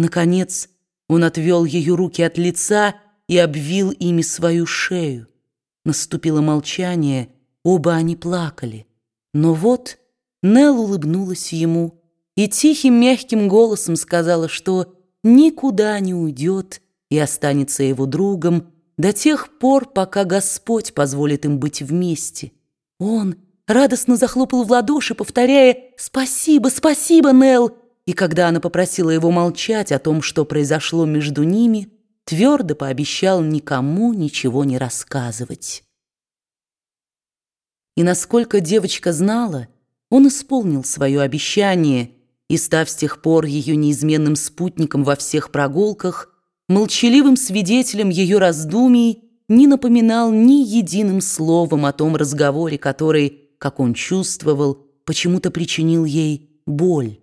Наконец он отвел ее руки от лица и обвил ими свою шею. Наступило молчание, оба они плакали. Но вот Нелл улыбнулась ему и тихим мягким голосом сказала, что никуда не уйдет и останется его другом до тех пор, пока Господь позволит им быть вместе. Он радостно захлопал в ладоши, повторяя «Спасибо, спасибо, Нелл!» И когда она попросила его молчать о том, что произошло между ними, твердо пообещал никому ничего не рассказывать. И насколько девочка знала, он исполнил свое обещание и, став с тех пор ее неизменным спутником во всех прогулках, молчаливым свидетелем ее раздумий, не напоминал ни единым словом о том разговоре, который, как он чувствовал, почему-то причинил ей боль.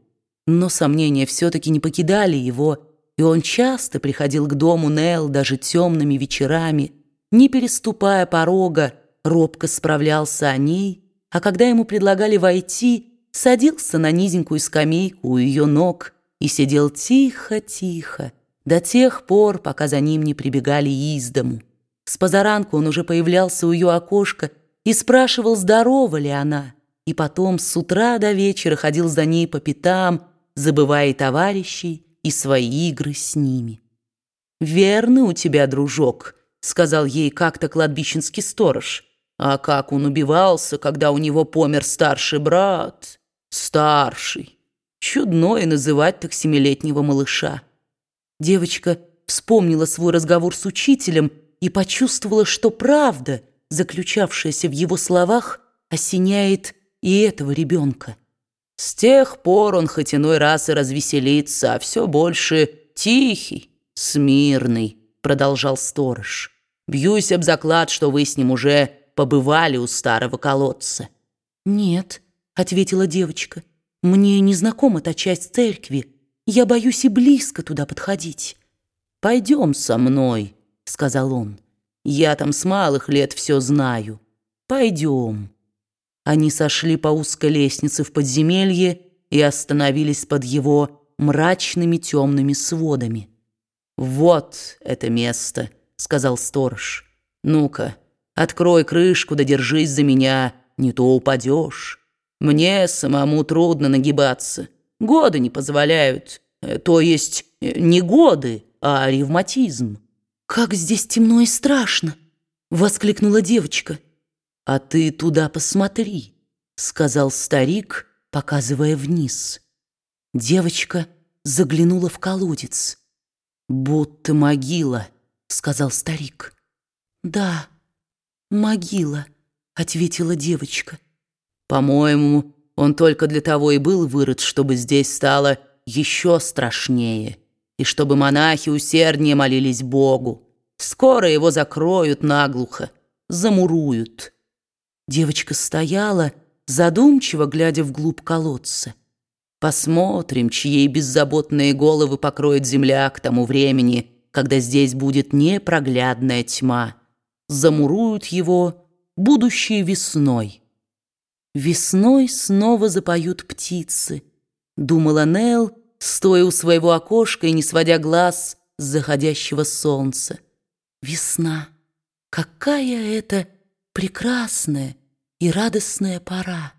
Но сомнения все-таки не покидали его, и он часто приходил к дому Нел даже темными вечерами, не переступая порога, робко справлялся о ней, а когда ему предлагали войти, садился на низенькую скамейку у ее ног и сидел тихо-тихо до тех пор, пока за ним не прибегали из дому. С позаранку он уже появлялся у ее окошка и спрашивал, здорова ли она, и потом с утра до вечера ходил за ней по пятам, забывая товарищей и свои игры с ними. «Верный у тебя, дружок», — сказал ей как-то кладбищенский сторож. А как он убивался, когда у него помер старший брат? Старший. Чудно и называть так семилетнего малыша. Девочка вспомнила свой разговор с учителем и почувствовала, что правда, заключавшаяся в его словах, осеняет и этого ребенка. С тех пор он хоть иной раз и развеселится, а все больше тихий, смирный, продолжал сторож. Бьюсь об заклад, что вы с ним уже побывали у старого колодца. Нет, ответила девочка, мне не знакома та часть церкви. Я боюсь и близко туда подходить. Пойдем со мной, сказал он. Я там с малых лет все знаю. Пойдем. Они сошли по узкой лестнице в подземелье и остановились под его мрачными темными сводами. «Вот это место», — сказал сторож. «Ну-ка, открой крышку да держись за меня, не то упадешь. Мне самому трудно нагибаться, годы не позволяют, э, то есть э, не годы, а ревматизм». «Как здесь темно и страшно!» — воскликнула девочка. «А ты туда посмотри», — сказал старик, показывая вниз. Девочка заглянула в колодец. «Будто могила», — сказал старик. «Да, могила», — ответила девочка. «По-моему, он только для того и был вырыт, чтобы здесь стало еще страшнее, и чтобы монахи усерднее молились Богу. Скоро его закроют наглухо, замуруют». Девочка стояла, задумчиво глядя вглубь колодца. Посмотрим, чьи беззаботные головы покроет земля к тому времени, когда здесь будет непроглядная тьма. Замуруют его будущей весной. Весной снова запоют птицы, думала Нел, стоя у своего окошка и не сводя глаз с заходящего солнца. Весна, какая это прекрасная и радостная пора.